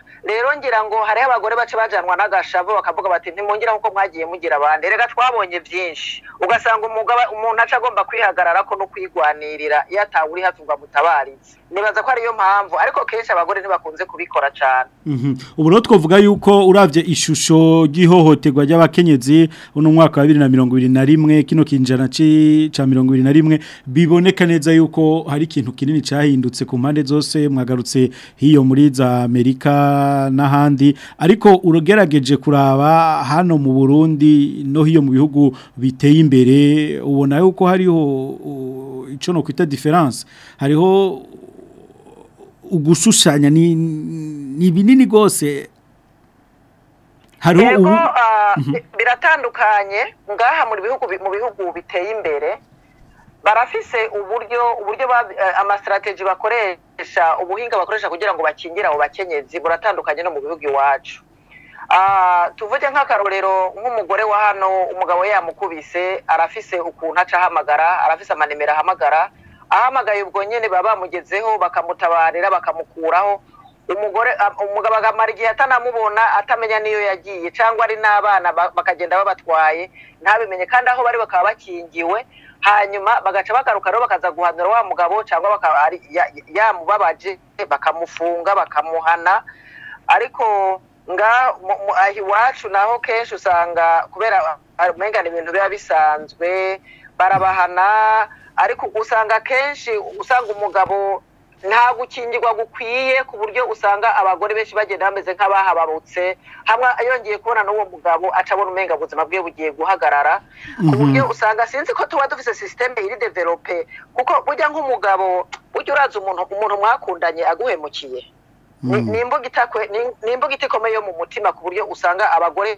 [SPEAKER 3] rero ngira ngo hariho abagore bace bajyanwa n'agashabo bakavuga bati ntimwongere kuko mwagiye mugira abandi reka twabonye byinshi ugasanga umuntu aca agomba kwihagarara ko no kwigwanirira iyo atawuri hafi ngo amutabaritse nibaza ko ariyo mpamvu ariko kenshi abagore ntibakunze kubikora cyane
[SPEAKER 2] mhm. ubu rero twovuga yuko uravye ishusho ry'ihohoterwa ry'abakenyezi uno mwaka wa bibiri na mirongo ibiri na rimwe kino kinjana ca mirongo ibiri na rimwe biboneka neza yuko hari ikintu kinini cahindutse ku mpande zose mwagarutse hiyo muri za amerika n'ahandi ariko uragerageje kuraba hano mu burundi no hiyo mu bihugu biteye imbere ubona yuko hariho icyo no kwita difference hariho ugushushanya ni binini rwose hariho ubu
[SPEAKER 3] ah, mhm. biratandukanye ngaha mu bihugu mu bihugu biteye imbere barafise uburyo uburyo eh, amasitarateji bakoresha ubuhinga bakoresha kugira ngo bakingira abo bakenyezi buratandukanye no mu bihugu iwacu ah, tuvuge nk'akarorero nk'umugore wa hano umugabo yamukubise arafise ukuntu aca ahamagara arafise amanimero ahamagara ahamagaye ubwo nyine baba bamugezeho bakamutabarira bakamukuraho umugore um, umugabo akamara igihe atanamubona atamenya n'iyo yagiye cyangwa ari n'abana bakagenda babatwaye ntabimenye kandi aho bari bakaba bakingiwe hanyuma bagaca bagaruka rero bakaza guhanura wa mugabo cyangwa yamubabaje bakamufunga bakamuhana ariko nga iwacu naho kenshi usanga kubera umenya ah, ah, ibintu biba bisanzwe barabahana ariko usanga akenshi usanga umugabo nta gukingirwa gukwiye ku buryo usanga abagore benshi bagenda bameze nk'abahabarutse hamwe yongeye kubona n'uwo mugabo acabona umenga ubuzima bwe bugiye guhagarara ku mhm. buryo usanga sinzi ko tuba dufite sisiteme iri develope kuko burya nk'umugabo ujya uraza umuntu umuntu mwakundanye aguhemukiye ni mhm. imbugita ikomeye yo mu mutima ku buryo usanga abagore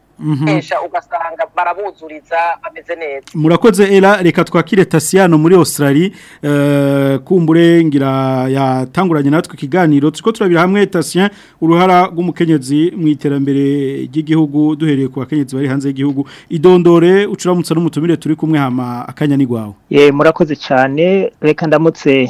[SPEAKER 2] Mhm. kenshi
[SPEAKER 3] ugasanga barabuzuriza bameze neza
[SPEAKER 2] murakoze era reka twakire tasiyano muri Australia euh, kumbure ngira yatanguranye natwe ikiganiro turiko turabira hamwe tasiyan uruhara rw'umukenyezi mu iterambere ry'igihugu duhereye ku bakenyezi bari hanze y'igihugu idondore ucuramutsa n'umutumire turi kumwe hama akanya ni gwawe
[SPEAKER 4] ye murakoze cyane reka ndamutse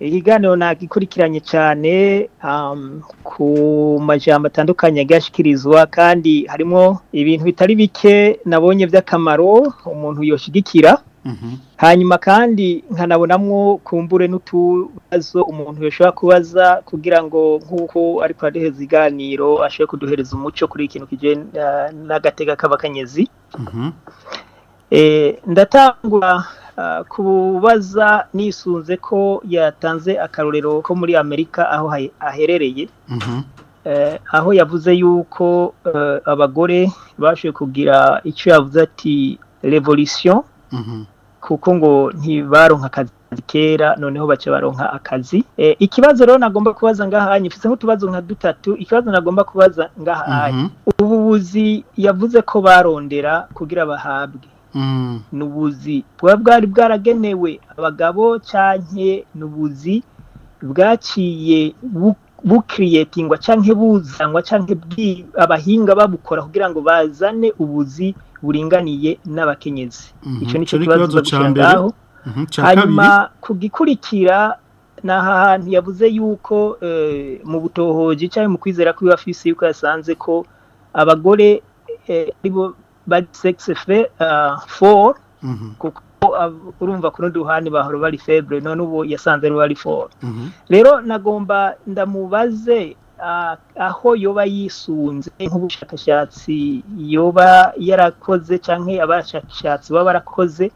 [SPEAKER 4] ikiganiro nagikurikiranye cyane um, ku majambo atandukanye agashikirizwa kandi harimo ibintu bitari bike nabonye by'akamaro umuntu yoshigikira mhm. hanyuma kandi nkanabonamwo kumbure n'utubazo umuntu yashobora kubaza kugira ngo nk'uko ariko araduheza iganiro ashobore kuduhereza umuco kuri ikintu kijyanye n'agatega k'abakanyezi mhm. eh, ndatangura Ah, kubaza nisunze ko yatanze akarorero ko muri amerika aho aherereye mhm. eh, aho yavuze yuko eh, abagore bashoboye kugira icyo yavuze ati revolution mhm. kuko ngo ntibaronka akazi kera noneho bace baronka akazi eh, ikibazo rero nagomba kubaza ngahanye mfite nk'utubazo nka dutatu ikibazo nagomba kubaza ngahanye mhm. buzi yavuze ko barondera kugira bahabwe Mm. n'ubuzi buba bwari bwaragenewe abagabo cyane n'ubuzi bwaciye bukiriyetingwa cyangwa buzanwa cyangwa abahinga babukora kugira ngo bazane ubuzi buringaniye n'abakenyezi
[SPEAKER 2] icyo ni cyo
[SPEAKER 4] kibazo
[SPEAKER 2] dushyira
[SPEAKER 4] ngaho
[SPEAKER 2] mm-hmm.
[SPEAKER 4] hanyuma
[SPEAKER 2] ku
[SPEAKER 4] gikurikira ni ahantu yavuze yuko eh, mu butohogi cyangwa mu kwizera kw'iyo afise yuko yasanze ko abagore eh, aribo bari segisi foru kuko uh, urumva ku rundi ruhande bahora bari febure none ubu yasanze bari foru mm-hmm. rero nagomba ndamubaze uh, aho yoba yisunze nk'ubushakashatsi yoba yarakoze cyangwa abashakashatsi baba barakoze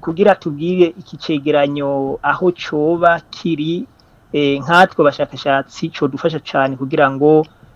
[SPEAKER 4] kugira tubwire iki cyegeranyo aho cyoba kiri eh, nkatwe abashakashatsi cyo dufasha cyane
[SPEAKER 2] kugira
[SPEAKER 4] ngo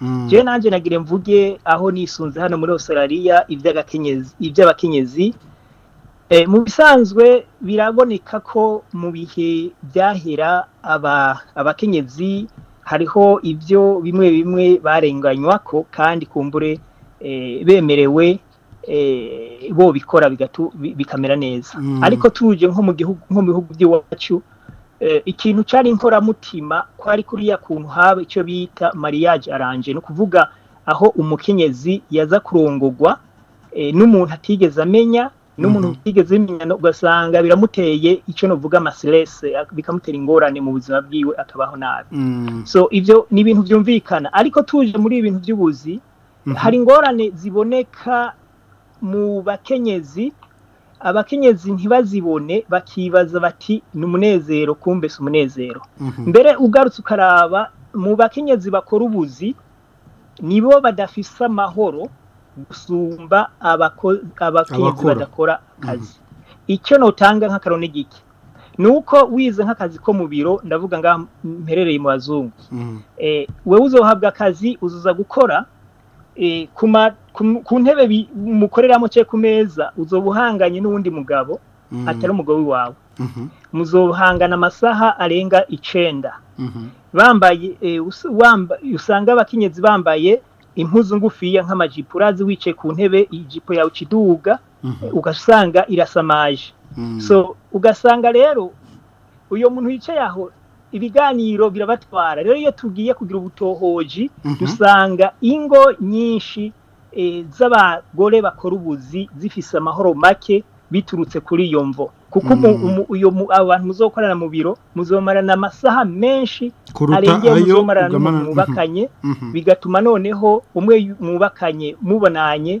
[SPEAKER 4] njyewe
[SPEAKER 2] mm.
[SPEAKER 4] nanjye nagira mvuge aho nisunze hano muri australia iby'abakenyezi eh, mu bisanzwe biraboneka ko mu bihe byahera abakenyezi hariho ibyo bimwe bimwe barenganywa ko kandi kumbure eh, bemerewe eh, bo bikora bikamera neza
[SPEAKER 2] mm.
[SPEAKER 4] ariko tuje nko mu bihugu by'iwacu Eh, ikintu cyari inkoramutima kwari kuriya kuntu haba icyo bita mariage aranje ni ukuvuga aho umukenyezi yaza kurongogwa eh, n'umuntu atigeze amenya n'umuntu mhm. utigeze amenya ugasanga biramuteye icyo navuga amasirese bikamutera ingorane mu buzima bwiwe akabaho nabi
[SPEAKER 2] mm.
[SPEAKER 4] so ibyo ni ibintu byumvikana ariko tuje muri ibintu bintu by'ubuzi mhm. hari ingorane ziboneka mu bakenyezi abakenyezi ntibazibone bakibaza bati ni umunezero kumbe si umunezero
[SPEAKER 2] mhm.
[SPEAKER 4] mbere ugarutse ukaraba mu bakenyezi bakora ubuzi nibo badafise amahoro gusumba abakenyezi badakora akazi mhm. icyo nutanga nk'akaroni gike nuko wize nk'akazi ko mu biro ndavuga nga mperereye mu bazungu
[SPEAKER 2] mhm.
[SPEAKER 4] eh, wowe uzohabwa akazi uzuza gukora eh, ku ku ntebe mukoreramo cyangwa ku meza uzoba uhanganye n'uwundi mugabo
[SPEAKER 2] mm-hmm.
[SPEAKER 4] atari umugabo wawe
[SPEAKER 2] muzobuhangana
[SPEAKER 4] mm-hmm. amasaha arenga icyenda
[SPEAKER 2] mm-hmm.
[SPEAKER 4] bambaye e, usanga abakenyezi bambaye impuzu ngufiya nk'amajipo urazi wicaye ku ntebe ijipo yawe ukiduga
[SPEAKER 2] e,
[SPEAKER 4] ugasanga irasamaje so ugasanga rero uyu muntu wicaye aho ibiganiro birabatwara rero iyo tugiye kugira ubutohoji dusanga ingo nyinshi E, z'abagore bakora ubuzi zifise amahoro make biturutse kuri iyo mvo kuko
[SPEAKER 2] mm.
[SPEAKER 4] uyu abantu muzokorana mu biro muzomarana amasaha menshi
[SPEAKER 2] arengera
[SPEAKER 4] muzomarana mwubakanye mhm.
[SPEAKER 2] mhm.
[SPEAKER 4] bigatuma noneho umwe mwubakanye mubonanye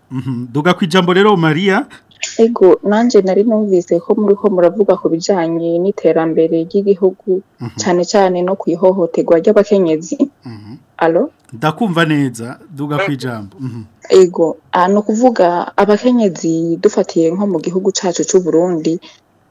[SPEAKER 2] mhm. duga ku ijambo rero mariya
[SPEAKER 5] Ego nanjye nari numvise ko muriho muravuga ku bijyanye n'iterambere ry'igihugu mhm. cyane cyane no ku ihohoterwa ry'abakenyezi mhm. alo
[SPEAKER 2] ndakumva neza duga ku ijambo mhm.
[SPEAKER 5] ego ah, ni ukuvuga abakenyezi dufatiye nko mu gihugu cyacu cy'u Burundi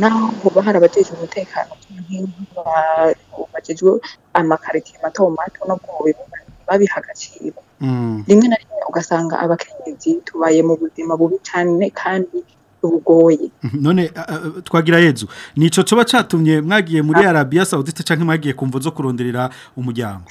[SPEAKER 5] naho hoba hari abajejwe umutekano bajejwe amakaritsiye mato mato nubwo babiha agaciro
[SPEAKER 2] mm.
[SPEAKER 5] rimwe na rimwe ugasanga abakenyezi tubaye mu buzima bubi cyane kandi bugoye
[SPEAKER 2] none twagira yezu nicyo coba cyatumye mwagiye muri ah. Arabia sawudite cyangwa mwagiye kumva zo kuronderera umuryango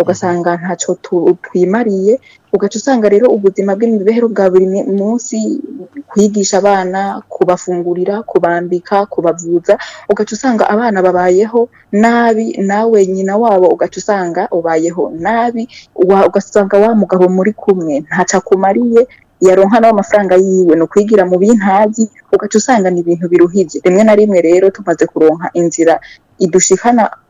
[SPEAKER 5] ugasanga ntacyo twimariye ugaca usanga rero ubuzima bw'imibereho bwa buri munsi kwigisha abana kubafungurira kubambika kubavuza ugaca usanga abana babayeho nabi nawe nyina wabo ugaca usanga ubayeho nabi ugasanga wa mugabo muri kumwe ntacyo akumariye yaronka nawe amafaranga yiwe ni ukwigira mu bintazi ugaca usanga ni ibintu biruhije rimwe na rimwe rero tumaze kuronka inzira idushikana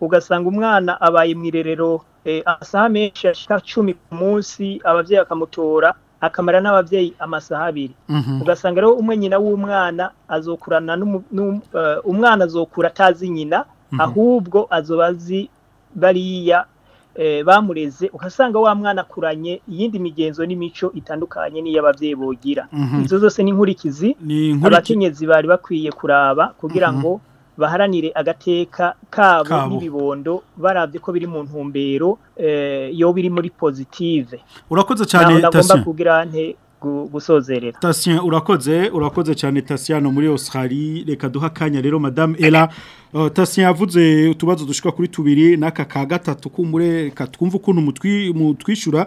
[SPEAKER 4] ugasanga umwana abaye mu irerero eh, amasaha menshi ashika cumi ku munsi ababyeyi bakamutora akamara n'ababyeyi amasaha abiri
[SPEAKER 2] mhm.
[SPEAKER 4] ugasanga rero umwe nyina w'umwana azokurana umwana azokura atazi nyina
[SPEAKER 2] mhm.
[SPEAKER 4] ahubwo azoba bariya Eh, bamureze uhasanga wa mwana kuranye iyindi migenzo n'imico itandukanye n'iy'ababyeyi bogira
[SPEAKER 2] mhm.
[SPEAKER 4] izo zose ni inkurikizi abakenyezi bari bakwiye kuraba kugira
[SPEAKER 2] mhm.
[SPEAKER 4] ngo baharanire agateka kabo n'ibibondo barabye ko biri mu ntumbero eh, yo biri muri pozitive
[SPEAKER 2] urakoze cyane
[SPEAKER 4] tasi gusozerera
[SPEAKER 2] tasien urakoze urakoze cyane tasien muri Australia reka duha kanya rero madame Ella uh, tasien yavuze utubazo dushika kuri tubiri naka ka gatatu kumure katwumva ukuntu mutwi mutwishura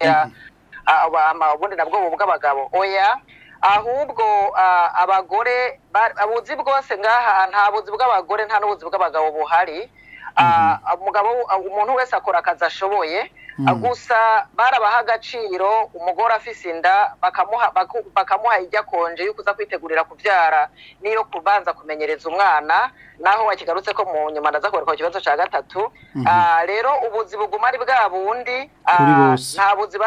[SPEAKER 3] mhm. ah, ubundi nabwo bw'abagabo oya ahubwo abagore ubuzi bwose ngaha nta buzi bw'abagore nta n'ubuzi bw'abagabo buhari mhm. umugabo umuntu wese akora akazi ashoboye Hmm. gusa barabaha agaciro umugore afise inda bakamuha ijya konje yo kuza kwitegurira kubyara n'iyo kubanza kumenyereza umwana naho wakigarutse ko mu nyuma ndaza kubereka ku kibazo cya gatatu hmm. ah, rero ubuzi buguma ari bwa bundi ah, nta buzi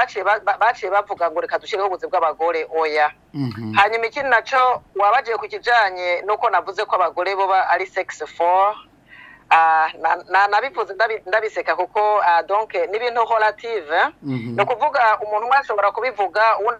[SPEAKER 3] baciye bavuga ngo reka dushyireho ubuzi bw'abagore oya
[SPEAKER 2] hmm.
[SPEAKER 3] hanyuma ikindi nacyo wabagiye ku kijyanye n'uko navuze ko abagore bo ari sekisi foru Ah, nabivuze ndabiseka kuko ah, donke n'ibintu horative
[SPEAKER 2] mhm.
[SPEAKER 3] ni ukuvuga umuntu umwe ashobora kubivuga uwundi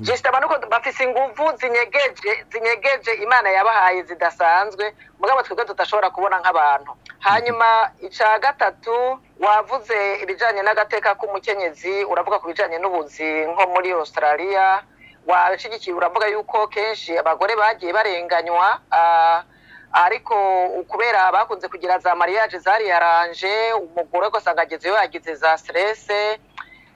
[SPEAKER 3] gisabana mhm. nuko bafite ingufu zinyegeje zinyegeje imana yabahaye zidasanzwe mugabo twebwe tudashobora kubona nk'abantu hanyuma ica gatatu wavuze ibijyanye n'agateka k'umukenyezi uravuga ku bijanye n'ubuzi nko muri australia washyigikiye uravuga yuko kenshi abagore bagiye barenganywa ah, ariko kubera bakunze kugira za mariage zari yaranje umugore ugasanga ageze yagize za siterese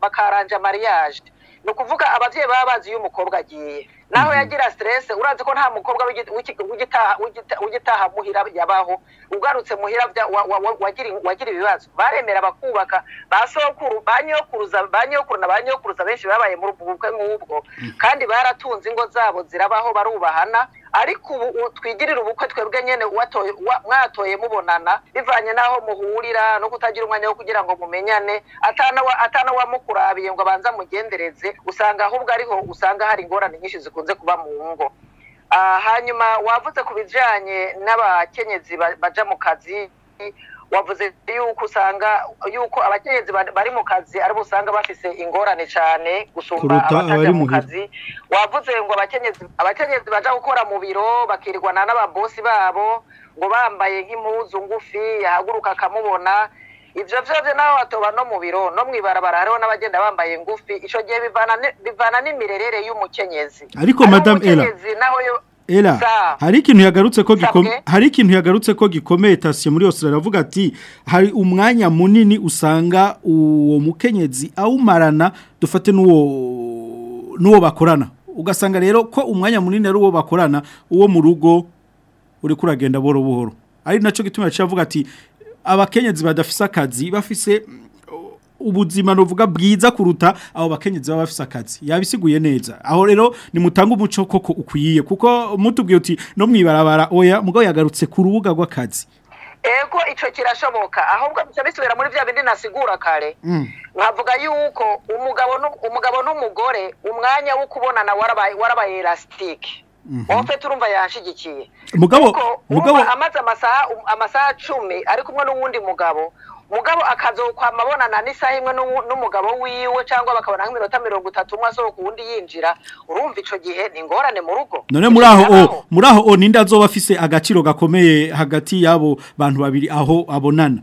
[SPEAKER 3] bakaranja mariage ni ukuvuga ababyeyi baba bazi iyo umukobwa agiye naho mhm. yagira siteresi urazi ko nta mukobwa ugitaha muhira yabaho ugarutse muhira wagira ibibazo baremera bakubaka ba sokuru ba nyokuruza ba nyokuru na ba nyokuruza benshi babaye muri ubwo bukwe nk'ubwo mhm. kandi baratunze ingo zabo zirabaho barubahana ariko ubu twigirire ubukwe twebwe nyine mwatoye mubonana bivanye n'aho muhurira no kutagira umwanya wo kugira ngo mumenyane atana atanawamukurariye ngo abanze amugendereze usanga ahubwo ariho usanga hari ingorane nyinshi zikunze kuba mu ngo ah, hanyuma wavuze ku bijyanye n'abakenyezi bajya mu kazi wavuze yuko usanga yuko abakenyezi bari mu kazi ari usanga bafise ingorane cyane gusumba
[SPEAKER 2] abatajya
[SPEAKER 3] mu kazi wavuze ngo abakenyezi abakenyezi baja gukora mu biro bakirirwana n'ababosi babo ngo bambaye nk'impuzu ngufi yahaguruka akamubona ibyo byose nawe watoba no mu biro no mu ibarabara hariho n'abagenda bambaye ngufi icyo gihe bivana n'imirerere y'umukenyezi
[SPEAKER 2] ariko
[SPEAKER 3] madamu
[SPEAKER 2] era
[SPEAKER 3] era
[SPEAKER 2] hari ikintu yagarutse ko gikomeye hari ikintu yagarutse ko gikomeye tasiye muri yose aravuga ati hari umwanya munini usanga uwo mukenyezi awumarana dufate n'uwo n'uwo bakorana ugasanga rero ko umwanya munini ari uwo bakorana uwo mu rugo uri kuragenda boro buhoro ari nacyo gituma cyavuga ati abakenyezi badafise akazi bafise ubuzima ruvuga bwiza kuruta abo bakenyezi baba akazi yabisiguye neza aho rero ni mutanga umuco koko ukwiye kuko mutubwiye uti no mwibarabara oya mugabo yagarutse ku rubuga rw'akazi
[SPEAKER 3] ego icyo kirashoboka ahubwo bisubira muri bya bindi nasigura kare mm. nkavuga yuko umugabo n'umugore umwanya wo kubonana warabaye elasitike mhm. wowe turumva yashigikiye
[SPEAKER 2] mugabo
[SPEAKER 3] amaze amasaha cumi ari kumwe n'uwundi mugabo mugabo akazokwama abonana n'isaha imwe n'umugabo wiwe cyangwa bakabona nk'iminota mirongo itatu umwe asohoka uwundi yinjira urumva icyo gihe ni ingorane mu rugo
[SPEAKER 2] none muri aho oh, o muri aho o oh, ninde azoba afise agaciro gakomeye hagati y'abo bantu babiri aho abonana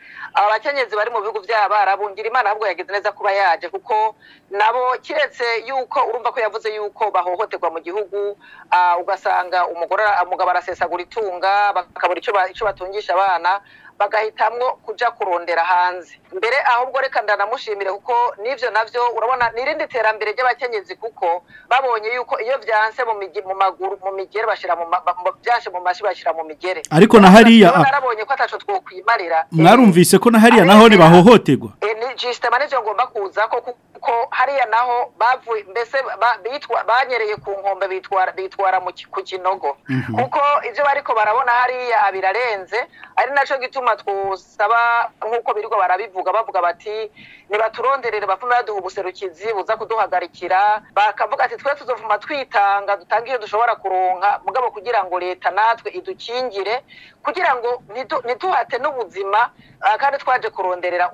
[SPEAKER 3] abakenyezi bari mu bihugu by'abarabu imana ahubwo yagize neza kuba yaje kuko nabo kiretse yuko urumva ko yavuze yuko bahohoterwa mu gihugu ah, ugasanga umugore umugabo arasesagura itunga bakabura icyo batungisha abana bagahitamo kuja kurondera hanze mbere ahubwo reka ndanamushimire kuko n'ivyo navyo urabona n'irindi terambere ry'abakenyezi kuko babonye yuko iyo vyanse mu migi mu maguru mu migere bashyira mu vyashe mu mashi bashira mu migere
[SPEAKER 2] ariko na hariya
[SPEAKER 3] ah, narabonye ko ataco twokwimarira eh,
[SPEAKER 2] mwarumvise ko na hariya naho eh,
[SPEAKER 3] eh, ni bahohoterwa eh ngomba kuza ko ko hariya naho bavuye mbese banyereye ku nkombe bitwara bitwara mu kinogo
[SPEAKER 6] mhm.
[SPEAKER 3] kuko ivyo bariko barabona hariya abirarenze ari naco gituma twuma nk'uko birirwa barabivuga bavuga bati ntibaturonderere bapfume baduha ubuserukizi buza kuduhagarikira bakavuga ati twe tuzovuma twitanga dutanga iyo dushobora kuronka mugabo kugira ngo leta natwe idukingire kugira ngo ntituhate n'ubuzima ah, kandi twaje kuronderera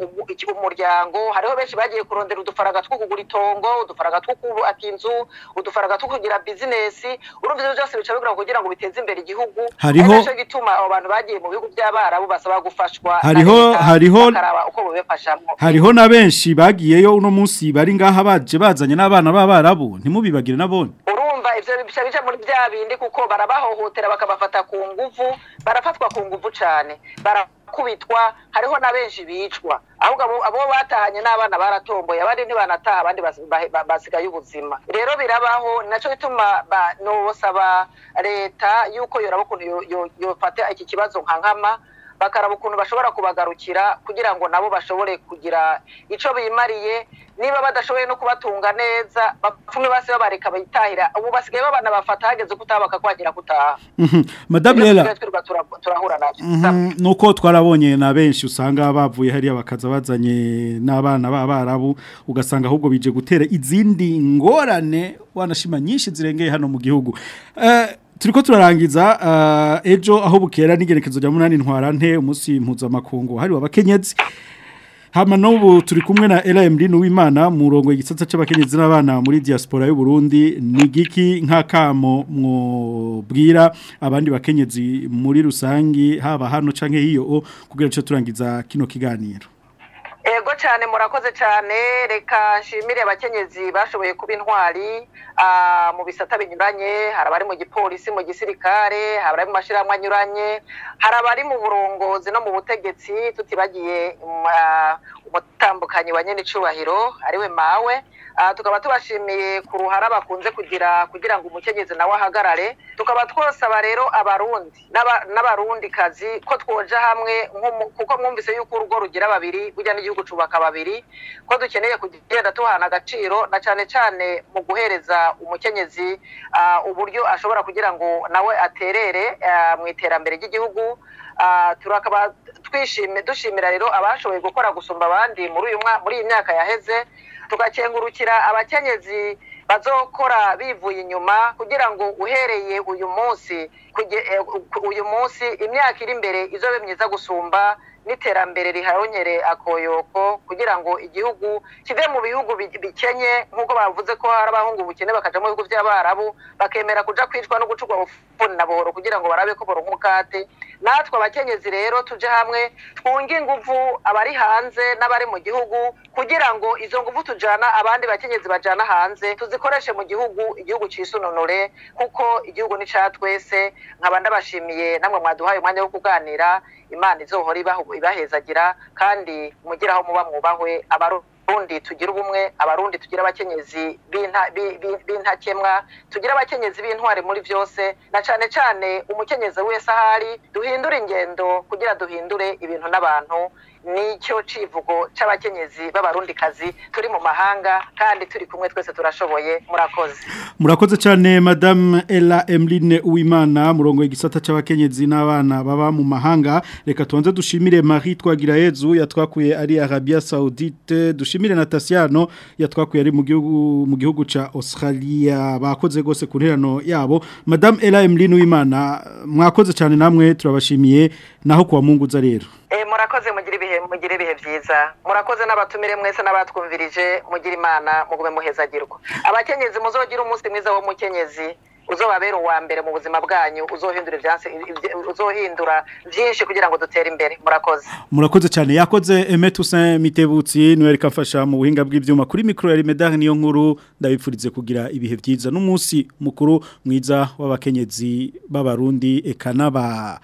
[SPEAKER 3] umuryango hariho benshi bagiye kurondera udufaranga two kugura itongo udufaranga two kubaka inzu udufaranga two kugira bizinesi urumva ibyo byose bica bigura kugira ngo biteze imbere igihugu
[SPEAKER 2] hariho
[SPEAKER 3] nicyo gituma abo bantu bagiye mu bihugu by'abarabu basaba gufashwa
[SPEAKER 2] hariho hariho hariho na benshi benshi bagiyeyo uno munsi bari ngaha baje bazanye n'abana b'abarabu ntimubibagire nabone
[SPEAKER 3] urumva ivyo bisha bija muri bya bindi kuko barabahohotera bakabafata ku nguvu barafatwa ku nguvu cyane barakubitwa hariho na benshi bicwa ahubwo abo batahanye n'abana baratomboye abandi ntibanataha abandi basigaye ubuzima rero birabaho nacyo bituma nobosaba leta yuko yoraba ukuntu yofata iki kibazo nka nkama bakaraba ukuntu bashobora kubagarukira kugira ngo nabo bashobore kugira icyo bimariye niba badashoboye no kubatunga neza bapfume basi babareka bayitahira ubu basigaye babana bafata hageze kutaha bakakwagira kutaha
[SPEAKER 2] madame
[SPEAKER 3] rera turahura nabyo
[SPEAKER 2] mhm. nuko twarabonye na benshi usanga bavuye hariya bakaza bazanye n'abana b'abarabu ugasanga ahubwo bije gutera izindi ngorane wanashima nyinshi zirengeye hano mu gihugu eh, turiko turarangiza eh, ejo aho bukera n'igerekezo rya munani ntwara nte umunsi mpuzamakungu hari abakenyezi hama n'ubu turi kumwe na rmd n'uwimana mu murongo y'igisata cy'abakenyezi n'abana muri diaspora y'u Burundi ni giki nk'akamo mwubwira abandi bakenyezi muri rusangi haba hano canke hiyo kugira ngo turangiza kino kiganiro
[SPEAKER 3] ego cyane murakoze cyane reka nshimire abakenyezi bashoboye kuba intwari ah, mu bisata binyuranye hari abari mu gipolisi mu gisirikare hari abari mu mashyirahamwe anyuranye hari abari mu burongozi no mu butegetsi tutibagiye mm, ah, umutambukanyi wa nyine icubahiro ariwe mawe Ah, tukaba tubashimiye ku ruhara bakunze kugira kugira ngo umukenyezi nawe ahagarare tukaba twosaba rero abarundi n'abarundikazi ko twoja hamwe kuko mwumvise yuko urugo rugira babiri burya n'igihugu cyubaka babiri ko dukeneye kugenda tuhana agaciro na cyane cyane mu guhereza umukenyezi ah, uburyo ashobora kugira ngo nawe aterere ah, mu iterambere ry'igihugu turakaba dushimira rero abashoboye gukora gusumba abandi muri uyu mwaka muri iyi myaka yaheze tugakengurukira abakenyezi bazokora bivuye inyuma kugira ngo uhereye uyu munsi eh, uyu munsi imyaka iri imbere izobe myiza gusumba n'iterambere riharonkere akoyoko kugira ngo igihugu kive mu bihugu bikenye nk'uko bavuze ko hari abahungu bukene bakajya mu bihugu by'abarabu bakemera kuja kwicwa no gucurwa ubufuni na buhoro kugira ngo barabe ko boronka umukate natwe abakenyezi rero tuje hamwe twunge inguvu abari hanze n'abari mu gihugu kugira ngo izo nguvu tujana abandi bakenyezi bajyana hanze tuzikoreshe mu gihugu igihugu cisunonore kuko igihugu ni ca twese nkaba ndabashimiye namwe mwaduhaye umwanya wo kuganira imana izohora ibahezagira kandi mugira aho muba mwubahwe abarundi tugira ubumwe abarundi tugira abakenyezi b'intakemwa tugira abakenyezi b'intwari muri byose na cyane cyane umukenyezi wese ahari duhindure ingendo kugira duhindure ibintu n'abantu nicyo civugo c'abakenyezi b'abarundikazi turi mu mahanga kandi turi kumwe twese turashoboye murakoze
[SPEAKER 2] murakoze cyane madame Ella Emeline Uwimana murongo y'igisata cyabakenyezi n'abana baba mu mahanga reka tubanze dushimire Marie Twagirayezu yatwakuye ari Arabia Saoudite dushimire Natasiano yatwakuye ari mu gihugu mu gihugu ca Australia bakoze gose ku nterano yabo madame Ella Emeline Uwimana mwakoze cyane namwe turabashimiye naho kwa Munguza rero
[SPEAKER 3] eh, murakoze mugira ibihe bihe mugire ibihe byiza murakoze n'abatumire mwese n'abatwumvirije mugire imana mugume muhezagirwa abakenyezi muzogire umunsi mwiza w'umukenyezi uzobabera uwa mbere mu buzima bwanyu uzohindura uzohindura byinshi kugira ngo dutere imbere murakoze
[SPEAKER 2] murakoze cyane yakoze eme tusin mitebutsi niwe kamfasha mu buhinga bw'ibyuma kuri mikoro ya rimedari niyo nkuru ndabipfurize kugira ibihe byiza n'umunsi mukuru mwiza w'abakenyezi b'abarundi eka